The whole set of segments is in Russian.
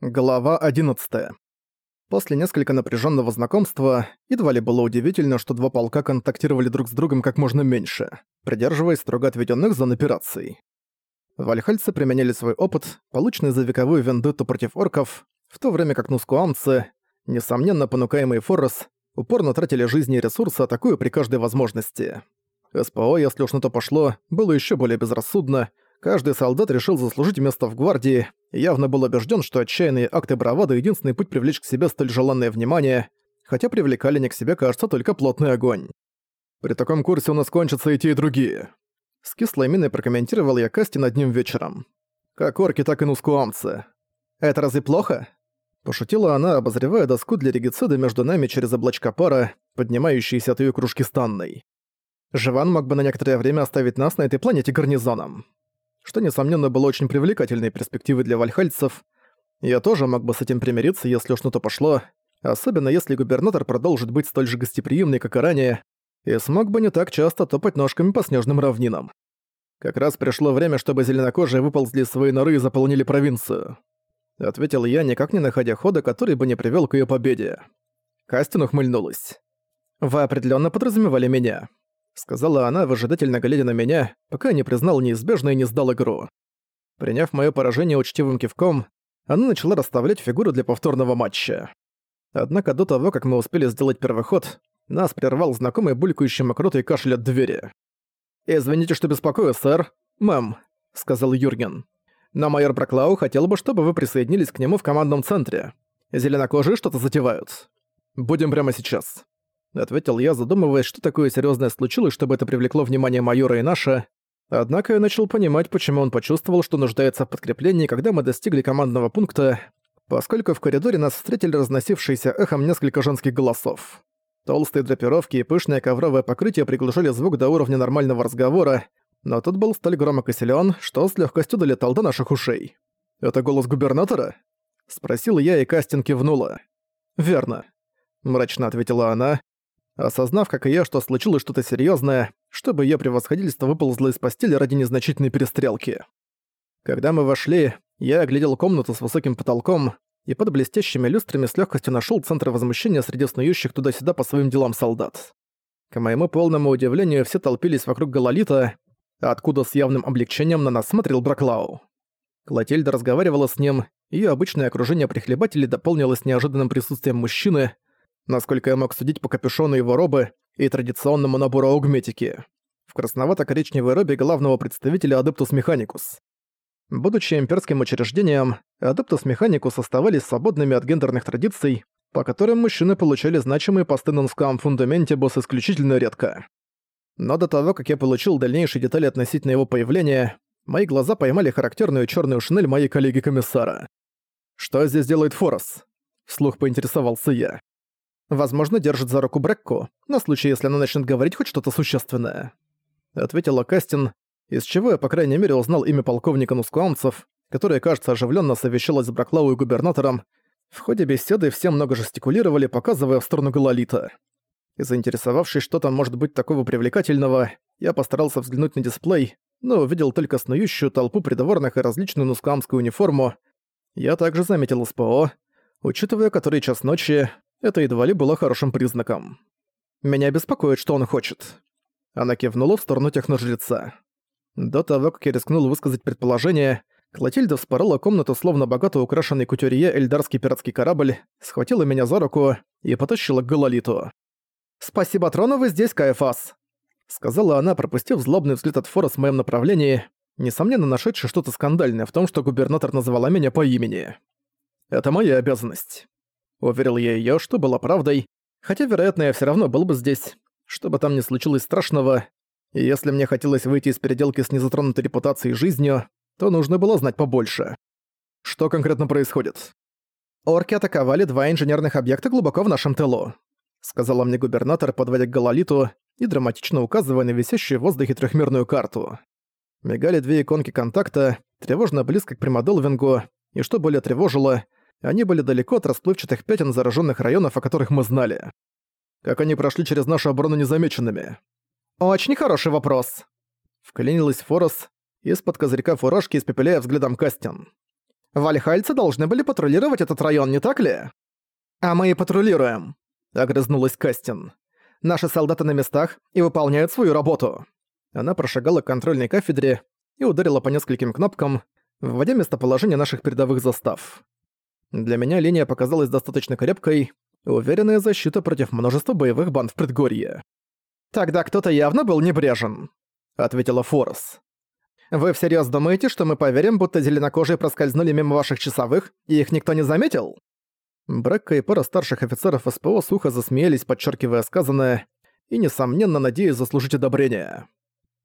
Глава 11. После несколько напряженного знакомства, едва ли было удивительно, что два полка контактировали друг с другом как можно меньше, придерживаясь строго отведенных зон операций. Вальхальцы применяли свой опыт, полученный за вековую вендетту против орков, в то время как нускуамцы, несомненно понукаемые Форрес, упорно тратили жизни и ресурсы, атакуя при каждой возможности. СПО, если уж на то пошло, было еще более безрассудно, каждый солдат решил заслужить место в гвардии, явно был убежден, что отчаянные акты бравады — единственный путь привлечь к себе столь желанное внимание, хотя привлекали не к себе, кажется, только плотный огонь. При таком курсе у нас кончатся и те, и другие. С кислой миной прокомментировал я Касти над ним вечером. Как орки, так и нускуамцы. Это разве плохо? Пошутила она, обозревая доску для регицида между нами через облачка пара, поднимающиеся от её кружки станной. Живан мог бы на некоторое время оставить нас на этой планете гарнизоном что, несомненно, было очень привлекательной перспективой для вальхальцев. Я тоже мог бы с этим примириться, если уж что-то пошло, особенно если губернатор продолжит быть столь же гостеприимный, как и ранее, и смог бы не так часто топать ножками по снежным равнинам. Как раз пришло время, чтобы зеленокожие выползли из своей норы и заполнили провинцию. Ответил я, никак не находя хода, который бы не привел к ее победе. Кастин ухмыльнулась. «Вы определенно подразумевали меня сказала она, выжидательно глядя на меня, пока не признал неизбежное и не сдал игру. Приняв моё поражение учтивым кивком, она начала расставлять фигуры для повторного матча. Однако до того, как мы успели сделать первый ход, нас прервал знакомый булькающий мокротой кашель от двери. «Извините, что беспокою, сэр. Мэм», — сказал Юрген. «Но майор Браклау хотел бы, чтобы вы присоединились к нему в командном центре. Зеленокожие что-то затевают. Будем прямо сейчас». — ответил я, задумываясь, что такое серьезное случилось, чтобы это привлекло внимание майора и наше. Однако я начал понимать, почему он почувствовал, что нуждается в подкреплении, когда мы достигли командного пункта, поскольку в коридоре нас встретили разносившиеся эхом несколько женских голосов. Толстые драпировки и пышное ковровое покрытие приглушали звук до уровня нормального разговора, но тот был столь громок и силён, что с легкостью долетал до наших ушей. «Это голос губернатора?» — спросил я, и Кастин кивнула. «Верно», — мрачно ответила она, осознав, как и я, что случилось что-то серьезное, чтобы её превосходительство выползло из постели ради незначительной перестрелки. Когда мы вошли, я оглядел комнату с высоким потолком и под блестящими люстрами с легкостью нашел центр возмущения среди снующих туда-сюда по своим делам солдат. К моему полному удивлению, все толпились вокруг Галалита, откуда с явным облегчением на нас смотрел Браклау. Клотильда разговаривала с ним, ее обычное окружение прихлебателей дополнилось неожиданным присутствием мужчины — насколько я мог судить по капюшону его робы и традиционному набору аугметики. В красновато-коричневой робе главного представителя Адептус Механикус. Будучи имперским учреждением, Адептус Механикус оставались свободными от гендерных традиций, по которым мужчины получали значимые посты на нскам фундаменте босс исключительно редко. Но до того, как я получил дальнейшие детали относительно его появления, мои глаза поймали характерную черную шинель моей коллеги-комиссара. «Что здесь делает Форос?» — вслух поинтересовался я. Возможно, держит за руку Брэкку, на случай, если она начнет говорить хоть что-то существенное. Ответила Кастин, из чего я, по крайней мере, узнал имя полковника Нускуамцев, которое, кажется, оживленно совещалось с Браклау и губернатором. В ходе беседы все много жестикулировали, показывая в сторону Галалита. И заинтересовавшись, что там может быть такого привлекательного, я постарался взглянуть на дисплей, но увидел только снующую толпу придворных и различную нускуамскую униформу. Я также заметил СПО, учитывая который час ночи, это едва ли было хорошим признаком. «Меня беспокоит, что он хочет». Она кивнула в сторону техножреца. До того, как я рискнул высказать предположение, Клотильда вспорола комнату, словно богато украшенный кутюрье эльдарский пиратский корабль, схватила меня за руку и потащила к Гололиту. «Спасибо трону, вы здесь, Каэфас!» Сказала она, пропустив злобный взгляд от Фора в моем направлении, несомненно нашедший что-то скандальное в том, что губернатор называла меня по имени. «Это моя обязанность». Уверил я её, что было правдой, хотя, вероятно, я всё равно был бы здесь, что бы там ни случилось страшного, и если мне хотелось выйти из переделки с незатронутой репутацией и жизнью, то нужно было знать побольше. Что конкретно происходит? Орки атаковали два инженерных объекта глубоко в нашем тылу, сказала мне губернатор, подводя к Галалиту и драматично указывая на висящую в воздухе трехмерную карту. Мигали две иконки контакта, тревожно близко к Примадолвингу, и что более тревожило — они были далеко от расплывчатых пятен зараженных районов, о которых мы знали. Как они прошли через нашу оборону незамеченными? «Очень хороший вопрос», — вклинилась Форос, из-под козырька фуражки испепеляя взглядом Кастин. Вальхальцы должны были патрулировать этот район, не так ли? А мы и патрулируем, огрызнулась Кастин. Наши солдаты на местах и выполняют свою работу. Она прошагала к контрольной кафедре и ударила по нескольким кнопкам, вводя местоположение наших передовых застав. Для меня линия показалась достаточно крепкой, уверенная защита против множества боевых банд в предгорье. «Тогда кто-то явно был небрежен», — ответила Форос. «Вы всерьёз думаете, что мы поверим, будто зеленокожие проскользнули мимо ваших часовых, и их никто не заметил?» Брекка и пара старших офицеров СПО сухо засмеялись, подчеркивая сказанное, и, несомненно, надеясь заслужить одобрение.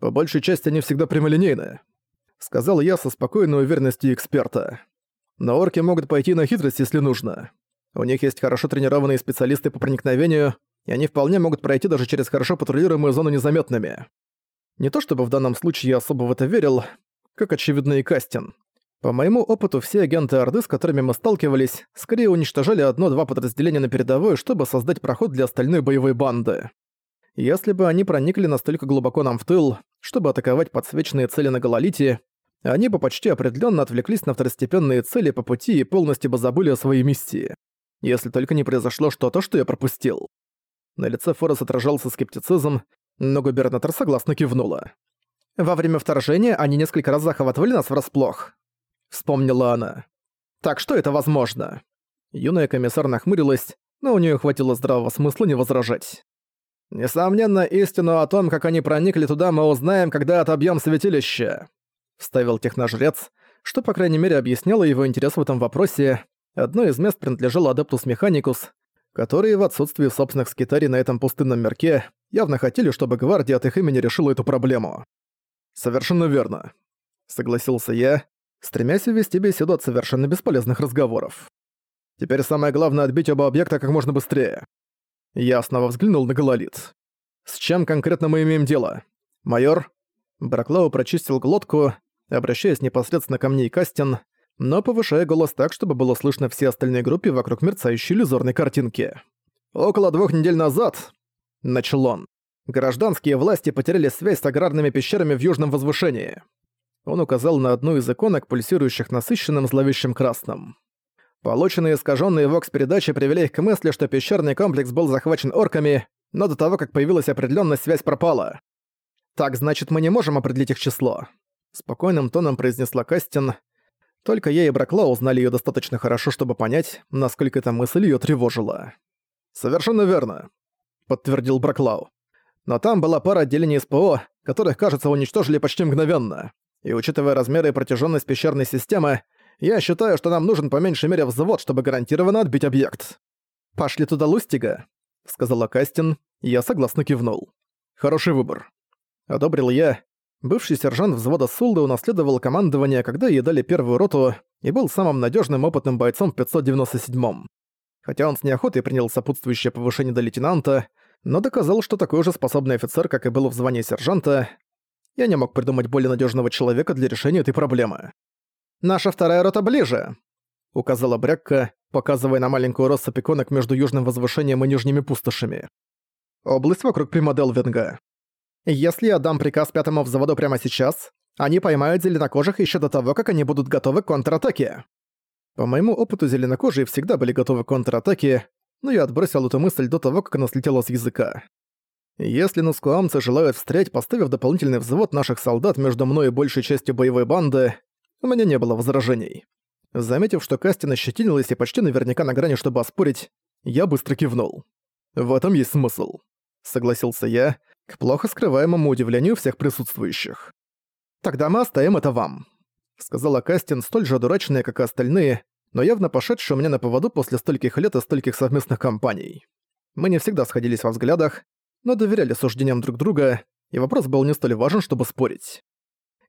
«По большей части они всегда прямолинейны», — сказал я со спокойной уверенностью эксперта. «Но орки могут пойти на хитрость, если нужно. У них есть хорошо тренированные специалисты по проникновению, и они вполне могут пройти даже через хорошо патрулируемую зону незаметными. Не то чтобы в данном случае я особо в это верил, как очевидно и Кастин. По моему опыту, все агенты Орды, с которыми мы сталкивались, скорее уничтожали одно-два подразделения на передовой, чтобы создать проход для остальной боевой банды. Если бы они проникли настолько глубоко нам в тыл, чтобы атаковать подсвеченные цели на Гололите, они бы почти определенно отвлеклись на второстепенные цели по пути и полностью бы забыли о своей миссии. Если только не произошло что-то, что я пропустил. На лице Форес отражался скептицизм, но губернатор согласно кивнула. «Во время вторжения они несколько раз захватывали нас врасплох», — вспомнила она. «Так что это возможно?» Юная комиссар нахмурилась, но у нее хватило здравого смысла не возражать. «Несомненно, истину о том, как они проникли туда, мы узнаем, когда отобьем святилище», — вставил техножрец, что, по крайней мере, объясняло его интерес в этом вопросе. Одно из мест принадлежало Адептус Механикус, которые в отсутствии собственных скитарий на этом пустынном мерке явно хотели, чтобы гвардия от их имени решила эту проблему. «Совершенно верно», — согласился я, стремясь увести беседу от совершенно бесполезных разговоров. «Теперь самое главное — отбить оба объекта как можно быстрее». Я снова взглянул на Гололит. «С чем конкретно мы имеем дело? Майор?» Браклау прочистил глотку, обращаясь непосредственно ко мне и Кастин, но повышая голос так, чтобы было слышно все остальные группе вокруг мерцающей иллюзорной картинки. «Около двух недель назад», — начал он, — «гражданские власти потеряли связь с аграрными пещерами в Южном Возвышении». Он указал на одну из иконок, пульсирующих насыщенным зловещим красным. Полученные искаженные вокс-передачи привели их к мысли, что пещерный комплекс был захвачен орками, но до того, как появилась определенность, связь пропала. «Так, значит, мы не можем определить их число», — спокойным тоном произнесла Кастин, только я и Браклау узнали её достаточно хорошо, чтобы понять, насколько эта мысль её тревожила. «Совершенно верно», — подтвердил Браклау. «Но там была пара отделений СПО, которых, кажется, уничтожили почти мгновенно. И учитывая размеры и протяжённость пещерной системы, я считаю, что нам нужен по меньшей мере взвод, чтобы гарантированно отбить объект». «Пошли туда Лустига», — сказала Кастин, и я согласно кивнул. «Хороший выбор». Одобрил я, Бывший сержант взвода Сулды унаследовал командование, когда ей дали первую роту, и был самым надежным опытным бойцом в 597-м. Хотя он с неохотой принял сопутствующее повышение до лейтенанта, но доказал, что такой же способный офицер, как и был в звании сержанта. Я не мог придумать более надежного человека для решения этой проблемы. «Наша вторая рота ближе», — указала Брякка, показывая на маленькую россыпь иконок между южным возвышением и нижними пустошами. Область вокруг Примаделвинга. Если я дам приказ пятому взводу прямо сейчас, они поймают зеленокожих еще до того, как они будут готовы к контратаке. По моему опыту, зеленокожие всегда были готовы к контратаке, но я отбросил эту мысль до того, как она слетела с языка. Если нускуамцы желают встрять, поставив дополнительный взвод наших солдат между мной и большей частью боевой банды, у меня не было возражений. Заметив, что Кастин ощетинилась и почти наверняка на грани, чтобы оспорить, я быстро кивнул. «В этом есть смысл», — согласился я, к плохо скрываемому удивлению всех присутствующих. «Тогда мы оставим это вам», — сказала Кастин, столь же дурачная, как и остальные, но явно пошедшая у меня на поводу после стольких лет и стольких совместных кампаний. Мы не всегда сходились во взглядах, но доверяли суждениям друг друга, и вопрос был не столь важен, чтобы спорить.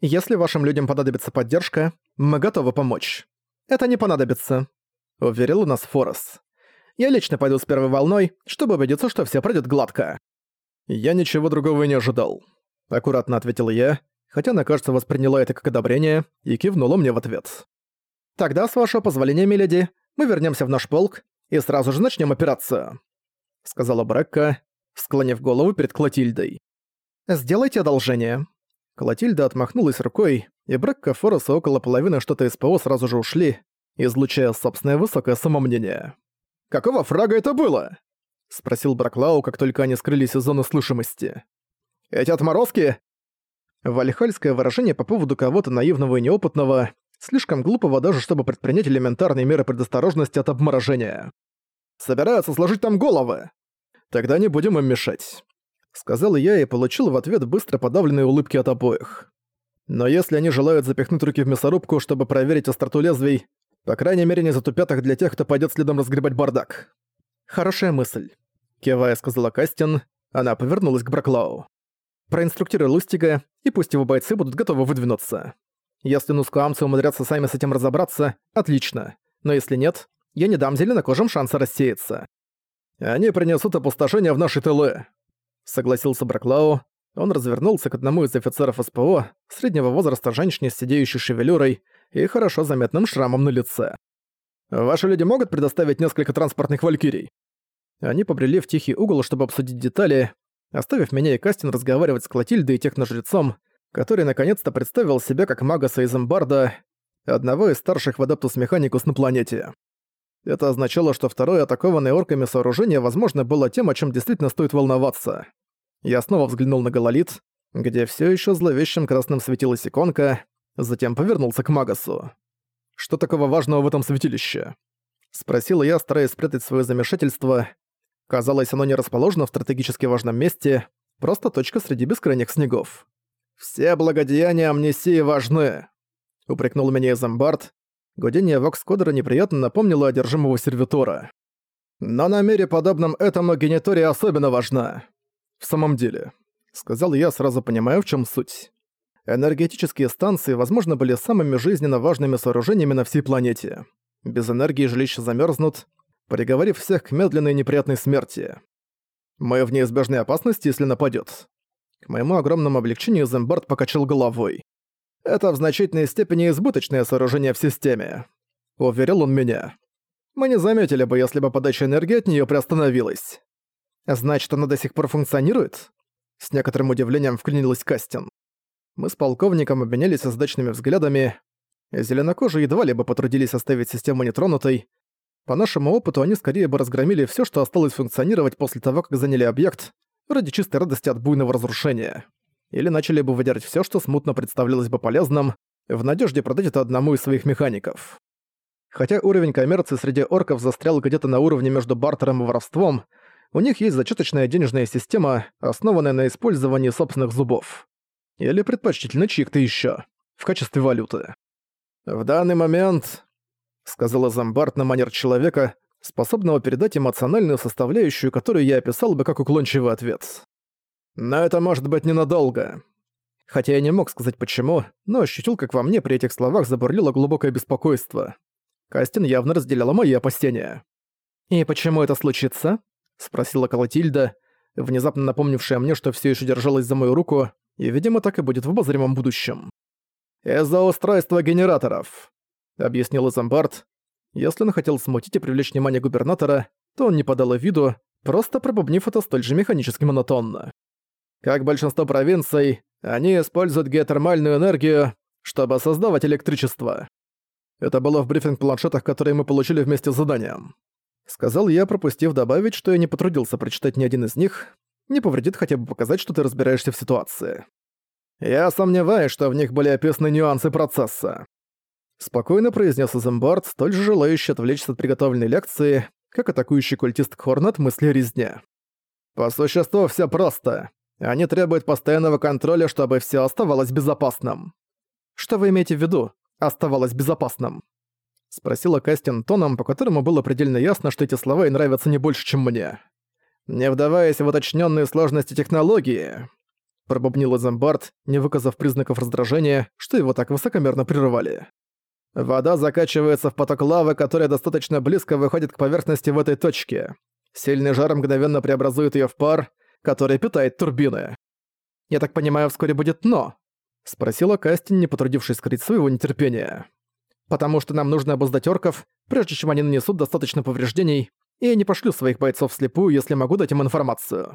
«Если вашим людям понадобится поддержка, мы готовы помочь. Это не понадобится», — уверил нас Форес. «Я лично пойду с первой волной, чтобы убедиться, что все пройдет гладко». «Я ничего другого и не ожидал», — аккуратно ответил я, хотя она, кажется, восприняла это как одобрение и кивнула мне в ответ. «Тогда, с вашего позволения, миледи, мы вернемся в наш полк и сразу же начнем операцию», — сказала Брекка, склонив голову перед Клотильдой. «Сделайте одолжение», Клотильда отмахнулась рукой, и Брэкка Форреса около половины что-то СПО сразу же ушли, излучая собственное высокое самомнение. «Какого фрага это было?» — спросил Браклау, как только они скрылись из зоны слышимости. «Эти отморозки?» Вальхальское выражение по поводу кого-то наивного и неопытного, слишком глупого даже, чтобы предпринять элементарные меры предосторожности от обморожения. «Собираются сложить там головы!» «Тогда не будем им мешать», — сказал я и получил в ответ быстро подавленные улыбки от обоих. Но если они желают запихнуть руки в мясорубку, чтобы проверить остроту лезвий, по крайней мере не затупят их для тех, кто пойдет следом разгребать бардак. Хорошая мысль. Кивая сказала Кастин, она повернулась к Браклау. Проинструктируй Лустига, и пусть его бойцы будут готовы выдвинуться. Если нускуамцы умудрятся сами с этим разобраться, отлично. Но если нет, я не дам зеленокожим шанса рассеяться. Они принесут опустошение в наши тылы. Согласился Браклау, он развернулся к одному из офицеров СПО, среднего возраста женщине с сидеющей шевелюрой и хорошо заметным шрамом на лице. «Ваши люди могут предоставить несколько транспортных валькирий?» Они побрели в тихий угол, чтобы обсудить детали, оставив меня и Кастин разговаривать с Клотильдой и техножрецом, который наконец-то представил себя как Магаса из Эмбарда, одного из старших в Механикус на планете. Это означало, что второе атакованное орками сооружение, возможно, было тем, о чем действительно стоит волноваться. Я снова взглянул на Гололит, где все еще зловещим красным светилась иконка, затем повернулся к Магасу. «Что такого важного в этом святилище?» Спросил я, стараясь спрятать свое замешательство. Казалось, оно не расположено в стратегически важном месте, просто точка среди бескрайних снегов. «Все благодеяния амнисии важны», — упрекнул меня Изамбард. Гудение Вокскодера неприятно напомнило одержимого сервитора. «Но на мире, подобном этому, генетория особенно важна. «В самом деле», — сказал я, сразу понимая, в чем суть. Энергетические станции, возможно, были самыми жизненно важными сооружениями на всей планете. Без энергии жилища замерзнут, приговорив всех к медленной и неприятной смерти. Мы в неизбежной опасности, если нападет. К моему огромному облегчению Зембард покачал головой. «Это в значительной степени избыточное сооружение в системе», — уверил он меня. «Мы не заметили бы, если бы подача энергии от нее приостановилась. Значит, она до сих пор функционирует? С некоторым удивлением вклинилась Кастин. Мы с полковником обменялись озадаченными взглядами. Зеленокожие едва ли бы потрудились оставить систему нетронутой. По нашему опыту, они скорее бы разгромили все, что осталось функционировать после того, как заняли объект, ради чистой радости от буйного разрушения. Или начали бы выдирать все, что смутно представлялось бы полезным, в надежде продать это одному из своих механиков. Хотя уровень коммерции среди орков застрял где-то на уровне между бартером и воровством, у них есть зачеточная денежная система, основанная на использовании собственных зубов. Или предпочтительно чьих-то еще в качестве валюты. «В данный момент», — сказала Замбарт на манер человека, способного передать эмоциональную составляющую, которую я описал бы как уклончивый ответ. «Но это может быть ненадолго». Хотя я не мог сказать почему, но ощутил, как во мне при этих словах забурлило глубокое беспокойство. Кастин явно разделяла мои опасения. «И почему это случится?» — спросила Колотильда, внезапно напомнившая мне, что все еще держалась за мою руку, и, видимо, так и будет в обозримом будущем. «Из-за устройства генераторов», — объяснил Изамбард. Если он хотел смутить и привлечь внимание губернатора, то он не подал виду, просто пробубнив это столь же механически монотонно. Как большинство провинций, они используют геотермальную энергию, чтобы создавать электричество. Это было в брифинг-планшетах, которые мы получили вместе с заданием. Сказал я, пропустив добавить, что я не потрудился прочитать ни один из них. Не повредит хотя бы показать, что ты разбираешься в ситуации. Я сомневаюсь, что в них были описаны нюансы процесса. Спокойно произнес Изембард, столь же желающий отвлечься от приготовленной лекции, как атакующий культист Хорнет мысли резня. По существу все просто. Они требуют постоянного контроля, чтобы все оставалось безопасным. Что вы имеете в виду? Оставалось безопасным. Спросила Кастин тоном, по которому было предельно ясно, что эти слова ей нравятся не больше, чем мне. «Не вдаваясь в уточненные сложности технологии», пробубнил Эзембард, не выказав признаков раздражения, что его так высокомерно прерывали. «Вода закачивается в поток лавы, которая достаточно близко выходит к поверхности в этой точке. Сильный жар мгновенно преобразует ее в пар, который питает турбины. Я так понимаю, вскоре будет «но», — спросила Кастин, не потрудившись скрыть своего нетерпения потому что нам нужно обуздать орков, прежде чем они нанесут достаточно повреждений, и не пошлю своих бойцов вслепую, если могу дать им информацию.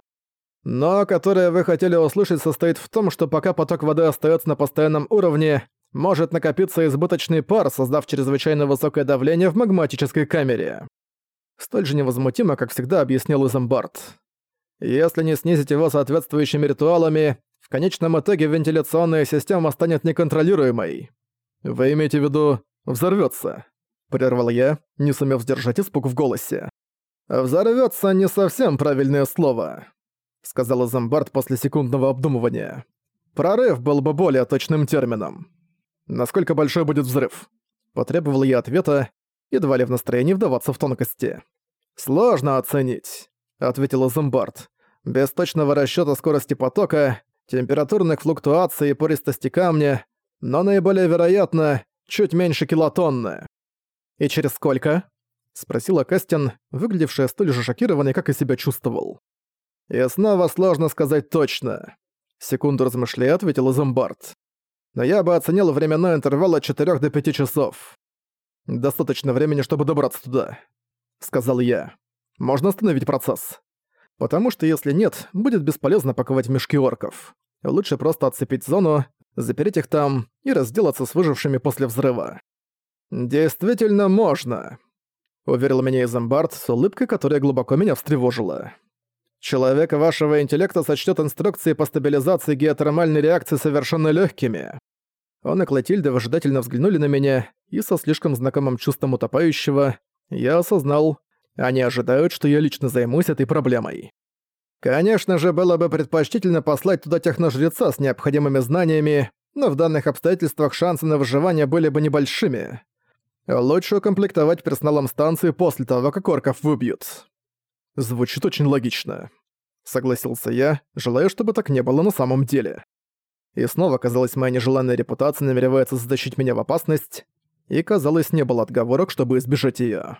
Но которое вы хотели услышать состоит в том, что пока поток воды остается на постоянном уровне, может накопиться избыточный пар, создав чрезвычайно высокое давление в магматической камере. Столь же невозмутимо, как всегда объяснил Изамбард. Если не снизить его соответствующими ритуалами, в конечном итоге вентиляционная система станет неконтролируемой. Вы имеете в виду «взорвётся»? Прервал я, не сумев сдержать испуг в голосе. «Взорвётся» не совсем правильное слово, сказал Изамбард после секундного обдумывания. Прорыв был бы более точным термином. Насколько большой будет взрыв? Потребовал я ответа, едва ли в настроении вдаваться в тонкости. «Сложно оценить», — ответил Зомбард. «Без точного расчёта скорости потока, температурных флуктуаций и пористости камня, но наиболее вероятно, чуть меньше килотонны». «И через сколько?» — спросила Кастин, выглядевшая столь же шокированной, как и себя чувствовал. «И снова сложно сказать точно», — секунду размышляя, ответил Зомбард но я бы оценил временной интервал от 4 до 5 часов. Достаточно времени, чтобы добраться туда», — сказал я. «Можно остановить процесс. Потому что если нет, будет бесполезно паковать мешки орков. Лучше просто отцепить зону, запереть их там и разделаться с выжившими после взрыва». «Действительно можно», — уверил меня Изамбард с улыбкой, которая глубоко меня встревожила. Человек вашего интеллекта сочтет инструкции по стабилизации геотермальной реакции совершенно легкими. Он и Клотильда выжидательно взглянули на меня, и со слишком знакомым чувством утопающего я осознал, они ожидают, что я лично займусь этой проблемой. Конечно же, было бы предпочтительно послать туда техножреца с необходимыми знаниями, но в данных обстоятельствах шансы на выживание были бы небольшими. Лучше укомплектовать персоналом станции после того, как орков выбьют. Звучит очень логично. Согласился я, желая, чтобы так не было на самом деле. И снова, казалось, моя нежеланная репутация намеревается затащить меня в опасность, и, казалось, не было отговорок, чтобы избежать её.